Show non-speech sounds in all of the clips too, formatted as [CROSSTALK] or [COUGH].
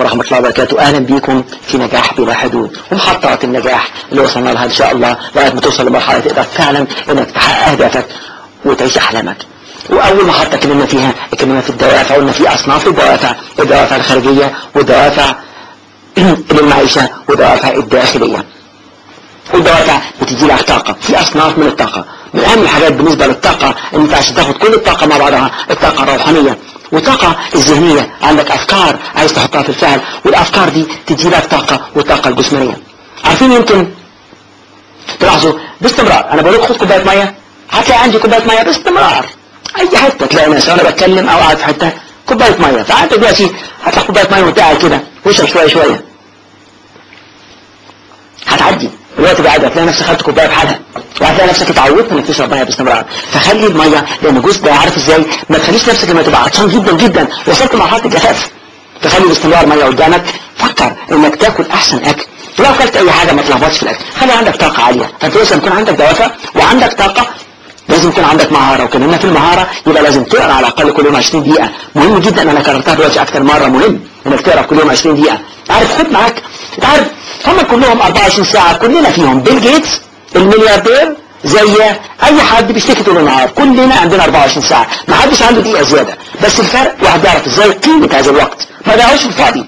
ورحمة الله وبركاته. أهلا بكم في نجاح بلا حدود. ومحطات النجاح اللي وصلنا لها إن شاء الله لغاية ما توصل لمرحلة تقدر فعلا إنك تحقق أهدافك وتعيش أحلامك. وأول محطة اتكلمنا فيها اتكلمنا في الدوافع قلنا في أصناف الدوافع الدوافع الخارجية والدوافع [CLEARS THROAT] للمعيشة والدوافع الداخلية. والدوافع بتدي لك طاقة. في أصناف من الطاقة. من أهم الحاجات بالنسبة للطاقة إن أنت عشان تاخد كل الطاقة مع بعضها الطاقة الروحانية. والطاقة الذهنية عندك أفكار عايز تحطها في الفعل والأفكار دي تدي لك طاقة والطاقة الجسمانية. عارفين يمكن تلاحظوا؟ باستمرار. أنا بقول لك خد كوباية مية. هتلاقي عندي كوباية مية. باستمرار. أي حتة تلاقي ناس وأنا بتكلم أو قاعد في حتة. كوباية مية. فأنت دلوقتي هتاخد كوباية مية وأنت قاعد كده. واشرب شوية شوية. هتعدي. الوقت بعد هتلاقي نفسك خدت كوباية بحالها وهتلاقي نفسك اتعودت انك تشرب مية باستمرار. فخلي المية لأن الجزء ده عارف إزاي؟ ما تخليش نفسك لما تبقى عطشان جدا جدا. وصلت لمرحلة الجفاف. تخلي باستمرار مية قدامك. فكر إنك تاكل أحسن أكل. لو أكلت أي حاجة ما تلخبطش في الأكل. خلي عندك طاقة عالية. فأنت لازم يكون عندك دوافع وعندك طاقة. لازم يكون عندك مهارة. وكلمنا في المهارة يبقى لازم تقرأ على الأقل كل يوم 20 دقيقة. مهم جدا أنا كررتها دلوقتي أكتر مرة. مهم إنك تقرأ كل يوم 20 دقيقة. عارف خد معاك. أنت عارف هم كلهم 24 ساعة كلنا فيهم. بيل جيتس الملياردير زي أي حد بيشتكي طول النهار. كلنا عندنا 24 ساعة. ما حدش عنده دقيقة زيادة. بس الفرق واحد يعرف إزاي قيمة هذا الوقت. ما ضيعوش في الفاضي.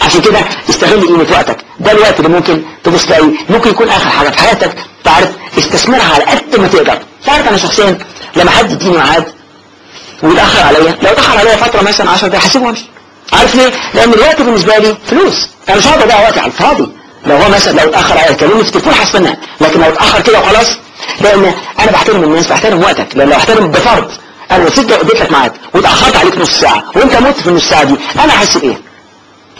عشان كده استغل قيمة وقتك. ده الوقت اللي ممكن تبص تلاقي ممكن يكون آخر حاجة في حياتك. تعرف استثمرها على قد ما تقدر. تعرف أنا شخصيا لما حد يديني ميعاد ويتأخر عليا لو اتأخر عليا فترة مثلا 10 دقايق هسيبه وأمشي. عارف ليه؟ لأن الوقت بالنسبة لي فلوس. أنا مش هقدر أضيع وقتي على الفاضي. لو هو مثلا لو اتأخر عليا يكلمني في التليفون لكن لو اتأخر كده وخلاص لأن أنا بحترم الناس بحترم وقتك. لأن لو احترم بفرض أنا لو سيبت اديت لك ميعاد واتأخرت عليك نص ساعة وأنت مت في النص ساعة دي أنا هحس بإيه؟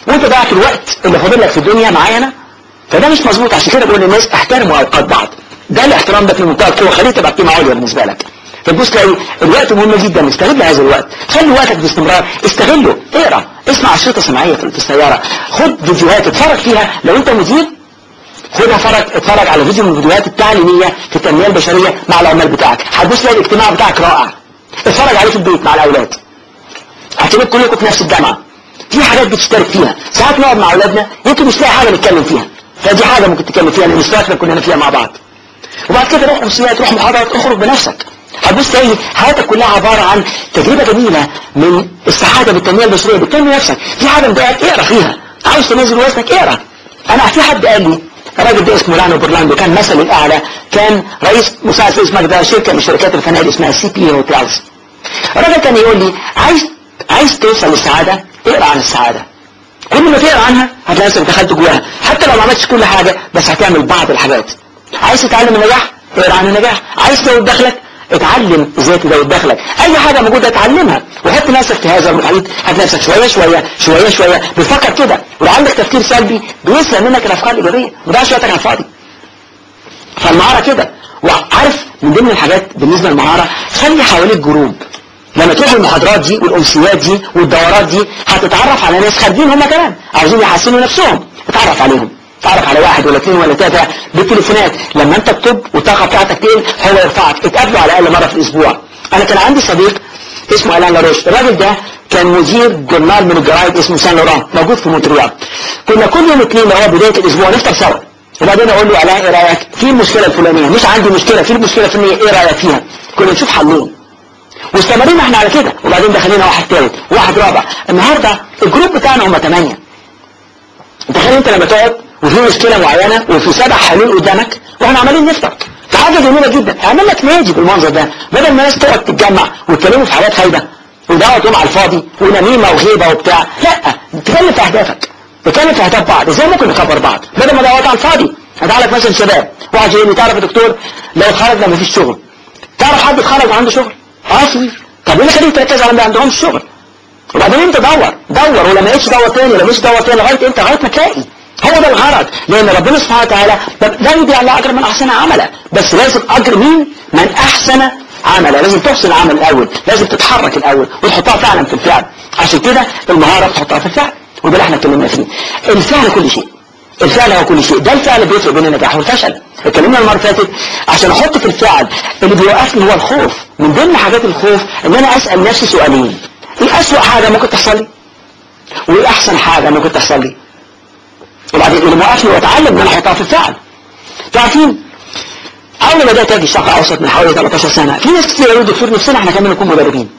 وأنت ضيعت الوقت اللي فاضل لك في الدنيا معايا أنا؟ فده مش مظبوط. عشان كده بقول للناس احترموا أوقات بعض. ده الاحترام ده في منتهى القوة خليه تبقى قيمة عليا بالنسبة لك. فتبص تلاقي الوقت مهم جدا استغل هذا الوقت. خلي وقتك باستمرار. استغله. اقرأ. اسمع أشرطة سمعية في السيارة. خد فيديوهات اتفرج فيها. لو انت مدير خدها فرج اتفرج على فيديو من الفيديوهات التعليمية في التنمية البشرية مع العمال بتاعك. هتبص تلاقي الاجتماع بتاعك رائع. اتفرج عليه في البيت مع الأولاد. اعتبر كلكم في نفس الجامعة. في حاجات بتشترك فيها. ساعات نقعد مع أولادنا يمكن مش لاقي حاجة نتكلم فيها. فدي حاجة ممكن تتكلم فيها لأن اشتركنا كلنا فيها مع بعض. وبعد كده روح أمسيات روح محاضرات اخرج بنفسك. هتبص تلاقي حياتك كلها عبارة عن تجربة جميلة من السعادة بالتنمية البشرية بتنمي نفسك في حاجة مضايقك اقرا فيها؟ عاوز تنزل وزنك اقرا أنا في حد قال لي الراجل ده اسمه لانو برلاندو كان مثلي الأعلى كان رئيس مساعد اسمك ده شركة من شركات الفنادق اسمها CP Hotels الراجل كان يقول لي عايز عايز توصل للسعادة؟ اقرأ عن السعادة. كل ما تقرأ عنها هتلاقي نفسك دخلت جواها. حتى لو ما عملتش كل حاجة بس هتعمل بعض الحاجات. عايز تتعلم النجاح؟ اقرأ عن النجاح. عايز تزود دخلك؟ اتعلم إزاي تزود دخلك. أي حاجة موجودة اتعلمها. وحط نفسك في هذا المحيط حط نفسك شوية شوية شوية شوية. بتفكر كده. ولو عندك تفكير سلبي. بيسرق منك الأفكار الإيجابية. ما تضيعش وقتك على الفاضي فالمهارة كده. وعارف من ضمن الحاجات بالنسبة للمهارة خلي حواليك جروب. لما تروح المحاضرات دي والامسيات دي والدورات دي هتتعرف على ناس خارجين هم كمان عاوزين يحسنوا نفسهم. اتعرف عليهم. تعرف على واحد ولا اثنين ولا ثلاثة بالتليفونات لما انت تطب والطاقة بتاعتك تقل هو يرفعك. اتقابلوا على الأقل مرة في الأسبوع. أنا كان عندي صديق اسمه ألان لاروش الراجل ده كان مدير جورنال من الجرايد اسمه سان لوران موجود في مونتريال. كنا كل يوم اثنين اللي هو بداية الأسبوع نفطر سوا. وبعدين أقول له ألان إيه رأيك؟ في المشكلة الفلانية. مش عندي مشكلة. في المشكلة الفلانية إيه؟ رأيك فيها؟ كنا نشوف حلين واستمرينا إحنا على كده. وبعدين دخلنا واحد ثالث واحد رابع. النهارده الجروب بتاعنا هم ثمانية تخيل أنت لما تقعد وفي مشكلة معينة وفي سبع حلول قدامك وإحنا عمالين نفطر حاجة جميلة جدا. اعمل لك نادي بالمنظر ده. بدل ما الناس تقعد تتجمع ويتكلموا في حاجات خايبة ودعوة على الفاضي ونميمة وغيبة وبتاع. لا تكلم في أهدافك. تكلم في أهداف بعض. إزاي ممكن نكبر بعض؟ بدل ما دعوات على الفاضي. هتعلق مثلا شباب. واحد يقول لي تعرف يا دكتور لو خرجنا مفيش شغل. تعرف حد اتخرج وعنده شغل؟ آه طب ليه خليك تركز على اللي ما عندهمش شغل. وبعدين انت دور. دور. ولما لقيتش دور تاني لما لقيتش دور تاني لغاية انت لغاية ما تلاقي. هو ده الغرض. لأن ربنا سبحانه وتعالى لا يضيع الله أجر من أحسن عملا بس لازم أجر مين؟ من أحسن عملا لازم تحسن العمل الأول. لازم تتحرك الأول وتحطها فعلا في الفعل. عشان كده المهارة تحطها في الفعل. وده اللي إحنا اتكلمنا فيه. الفعل كل شيء. الفعل هو كل شيء. ده الفعل بيفرق بين النجاح والفشل. اتكلمنا المرة اللي فاتت عشان أحط في الفعل اللي بيوقفني هو الخوف. من ضمن حاجات الخوف إن أنا أسأل نفسي سؤالين. إيه اسوأ حاجة ممكن تحصل لي؟ وإيه أحسن حاجة ممكن تحصل لي؟ وبعدين موقفني وأتعلم ان أنا احطها في الفعل. تعرفين أول ما بدات أجي شقه أوسط من حوالي 13 سنة في ناس كتير قالوا دكتور نفسنا إحنا كمان نكون مدربين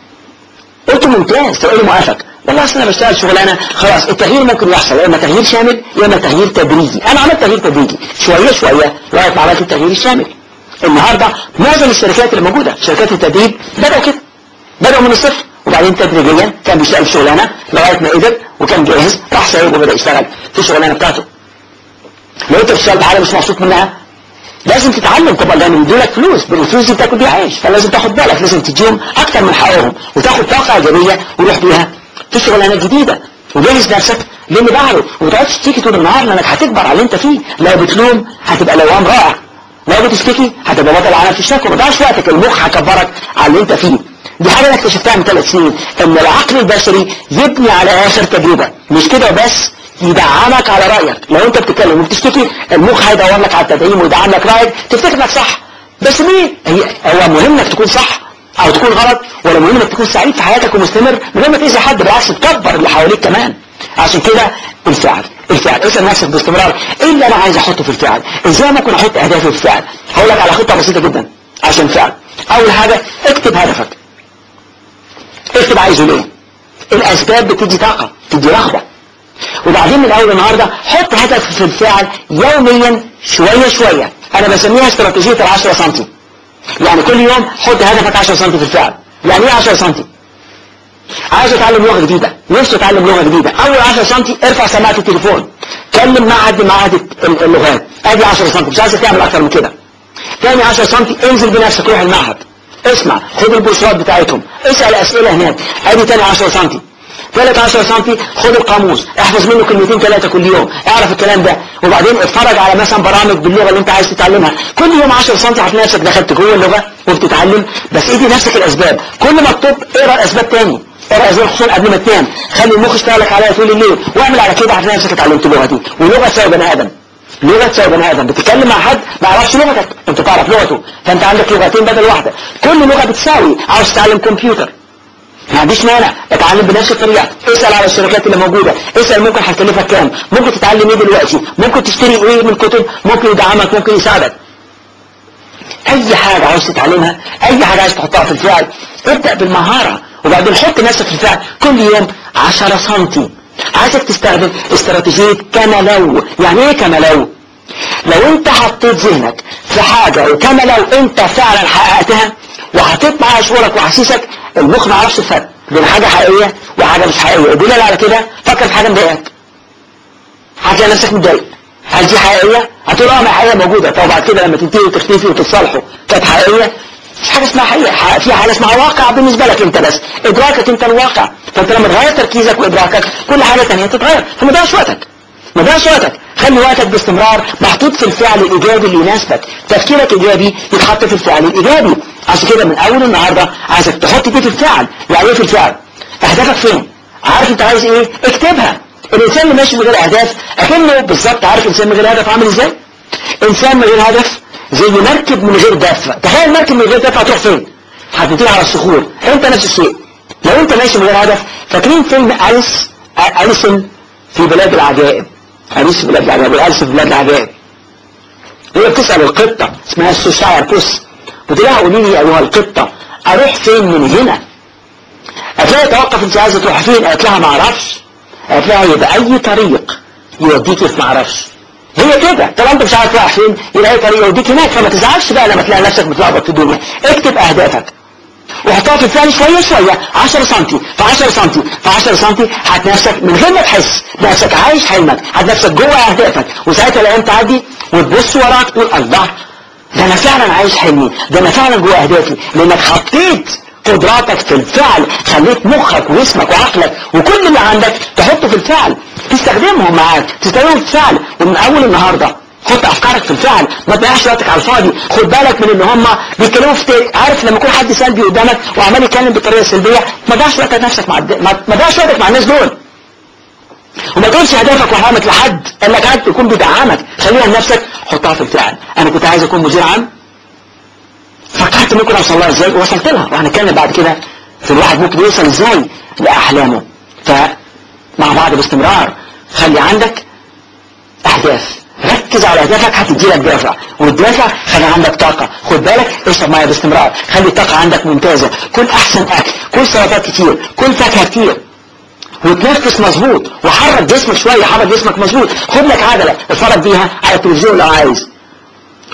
قلت ممتاز تقول لي موافق والله أصل أنا بشتغل شغلانة خلاص التغيير ممكن يحصل يا إما تغيير شامل يا إما تغيير تدريجي. أنا عملت تغيير تدريجي شوية شوية لغاية ما عملت التغيير الشامل. النهارده معظم الشركات اللي موجودة شركات التدريب بدأوا كده بدأوا من الصفر. وبعدين تدريجيا كان بيشتغل شغلانة لغاية ما قدر وكان جاهز راح سايب وبدا يشتغل في الشغلانه بتاعته. لو انت بتشتغل بحاجه مش مبسوط منها لازم تتعلم طبعا لأن يدوا لك فلوس بالفلوس دي بتاكل بيها عيش فلازم تاخد بالك لازم تديهم أكتر من حقهم وتاخد طاقة إيجابية وروح بيها. في شغلانة جديدة وجهز نفسك للي بعده وما تقعدش تشتكي طول النهار لانك هتكبر على اللي انت فيه. لو بتلوم هتبقى لوام رائع لو بتشتكي هتبقى بطل عالم في الشكوى ما تضيعش وقتك المخ هيكبرك على اللي انت فيه. دي حاجة أنا اكتشفتها من ثلاث سنين إن العقل البشري يبني على آخر تجربة مش كده بس؟ يدعمك على رأيك. لو أنت بتتكلم وبتشتكي المخ هيدور لك على التدعيم ويدعم لك رأيك تفتكر إنك صح. بس مين هي هو مهم إنك تكون صح أو تكون غلط ولا مهم إنك تكون سعيد في حياتك ومستمر؟ من غير ما تأذي حد بالعكس تكبر اللي حواليك كمان. عشان كده الفعل الفعل. اسأل نفسك باستمرار إيه اللي أنا عايز أحطه في الفعل؟ إزاي ممكن أحط أهدافي في الفعل؟ هقول لك على خطة بسيطة جدا عشان الفعل. أول حاجة اكتب هدفك. اكتب عايزه ليه؟ الأسباب بتدي طاقة تدي رغبة. وبعدين من أول النهارده حط هدف في الفعل يوميا شوية شوية. أنا بسميها استراتيجية ال 10 سم يعني كل يوم حط هدفك 10 سم في الفعل. يعني إيه 10 سم عايز أتعلم لغة جديدة. نفسي أتعلم لغة جديدة. أول 10 سم ارفع سماعة التليفون. كلم معهد معهد اللغات. أدي 10 سم مش عايز تعمل أكتر من كده. تاني 10 سم انزل بنفسك روح المعهد. اسمع خد البروشورات بتاعتهم. اسأل أسئلة هناك. أدي تاني 10 سم ثالث 10 سم خد القاموس. احفظ منه كلمتين ثلاثة كل يوم. اعرف الكلام ده. وبعدين اتفرج على مثلا برامج باللغة اللي انت عايز تتعلمها. كل يوم 10 سم هتلاقي نفسك دخلت جوه اللغة وبتتعلم. بس ادي نفسك الأسباب. كل ما تطب اقرأ الاسباب تاني. اقرأ الاسباب خصوصا قبل ما تنام. خلي المخ يشتغلك عليها طول الليل. واعمل على كده هتلاقي نفسك اتعلمت اللغة دي. ولغة تساوي بني آدم. لغة تساوي بني آدم بتتكلم مع حد ما يعرفش لغتك. انت تعرف لغته. فانت عندك لغتين بدل واحدة. كل لغة بتساوي. عاوز تتعلم كمبيوتر. ما عنديش مانع. اتعلم بنفس الطريقة. اسأل على الشركات اللي موجودة. اسأل ممكن هتكلفك كام. ممكن تتعلم إيه دلوقتي؟ ممكن تشتري إيه من كتب؟ ممكن يدعمك ممكن يساعدك. أي حاجة عاوز تتعلمها أي حاجة عايز تحطها في الفعل ابدأ بالمهارة وبعدين حط نفسك في الفعل. كل يوم 10 سم عايزك تستخدم استراتيجية كما لو يعني إيه كما لو لو أنت حطيت ذهنك في حاجة وكما لو أنت فعلا حققتها وحطيت معاها شعورك واحاسيسك المخ ما يعرفش الفرق بين حاجة حقيقية وحاجة مش حقيقية. وبناء على كده فكر في حاجة مضايقاك هتلاقي نفسك متضايق. هل دي حقيقية؟ هتقول آه ما حقيقية موجودة. طب بعد كده لما تنتهي وتختفي وتتصالحوا كانت حقيقية؟ مش حاجة اسمها حقيقة. في حاجة اسمها واقع بالنسبة لك انت بس. إدراكك انت الواقع. فانت لما تغير تركيزك وإدراكك كل حاجة ثانية تتغير. فما تضيعش وقتك. ما تضيعش وقتك. خلي وقتك باستمرار. محطوط في الفعل الإيجابي اللي يناسبك. تفكيرك إيجابي يتحط في الفعل الإيجابي. عشان كده من أول النهارده عايزك تحط دي في الفعل. يعني إيه في الفعل؟ أهدافك فين؟ عارف أنت عايز إيه؟ اكتبها. الإنسان اللي ماشي من غير أهداف أكنه بالظبط عارف انسان من غير هدف عامل إزاي؟ إنسان من غير هدف زي مركب من غير دفع. تخيل مركب من غير دفع هتروح فين؟ هتنتهي على الصخور. انت نفس الشيء. لو انت ماشي من غير هدف فاكرين فيلم أليس أليسن في بلاد العجائب أليس في بلاد العجائب أليس في بلاد العجائب هي بتسأل القطة اسمها السوشاير بوس قلت لها قولي لي أيها القطة. أروح فين من هنا؟ لها توقف انت عايزة تروح فين؟ قالت لها ما أعرفش. قالت لها يبقى أي طريق يوديك في ما أعرفش هي كده. طالما انت مش عارف رايح فين يبقى اي طريق يوديك هناك فما تزعلش بقى لما تلاقي نفسك متلخبط في الدنيا. اكتب أهدافك. وحطها في الفعل شوية شوية. 10 سم في 10 سم في 10 سم هات نفسك من غير ما تحس. نفسك عايش حلمك. هات نفسك جوه أهدافك. وساعتها الأيام تعدي وتبص وراك تقول الله ده أنا فعلا عايش حلمي. ده أنا فعلا جوه أهدافي. لأنك حطيت قدراتك في الفعل. خليت مخك واسمك وعقلك وكل اللي عندك تحطه في الفعل. تستخدمهم معاك تستخدمهم في الفعل. ومن أول النهارده حط أفكارك في الفعل. ما تضيعش وقتك على الفاضي. خد بالك من إن هم بيتكلموا في عارف لما يكون حد سلبي قدامك وعمال يتكلم بطريقة سلبية ما تضيعش وقتك نفسك مع. ما تضيعش وقتك مع الناس دول. وما تقولش هدفك وحلمك لحد. إنك عايز تكون بيدعمك خليها لنفسك حطها في الفعل. أنا كنت عايز أكون مدير عام. فكرت ممكن اوصل لها إزاي وصلت لها. وهنتكلم بعد كده في الواحد ممكن يوصل إزاي لأحلامه. ف مع بعض باستمرار خلي عندك أهداف. ركز على أهدافك هتديلك دافع. والدافع خلي عندك طاقة. خد بالك اشرب مية باستمرار. خلي الطاقة عندك ممتازة. كل أحسن أكل. كل سلطات كتير. كل فاكهة كتير. وتنفس مظبوط. وحرك جسمك شوية حرك جسمك مظبوط. خد لك عجلة. اتفرج بيها على التلفزيون لو عايز.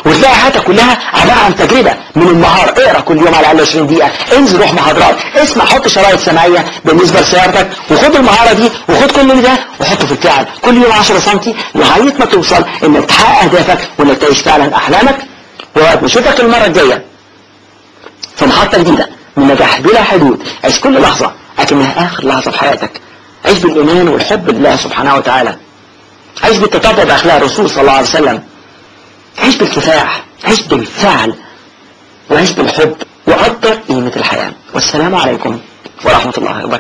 وتلاقي حياتك كلها عبارة عن تجربة من النهار. اقرأ كل يوم على الأقل 20 دقيقة. انزل روح محاضرات اسمع حط شرايط سمعية بالنسبة لسيارتك وخد المهارة دي وخد كل ده وحطه في الفعل. كل يوم 10 سم لغاية ما توصل انك تحقق أهدافك وانك تعيش فعلا أحلامك اشوفك المرة الجاية. في محطة جديدة من نجاح بلا حدود. عيش كل لحظة. لكنها آخر لحظة في حياتك. عيش بالإيمان والحب لله سبحانه وتعالى. عيش بالتطبع بأخلاق الرسول صلى الله عليه وسلم. عيش بالكفاح عيش بالفعل وعيش بالحب وقدر قيمة الحياة. والسلام عليكم ورحمة الله وبركاته.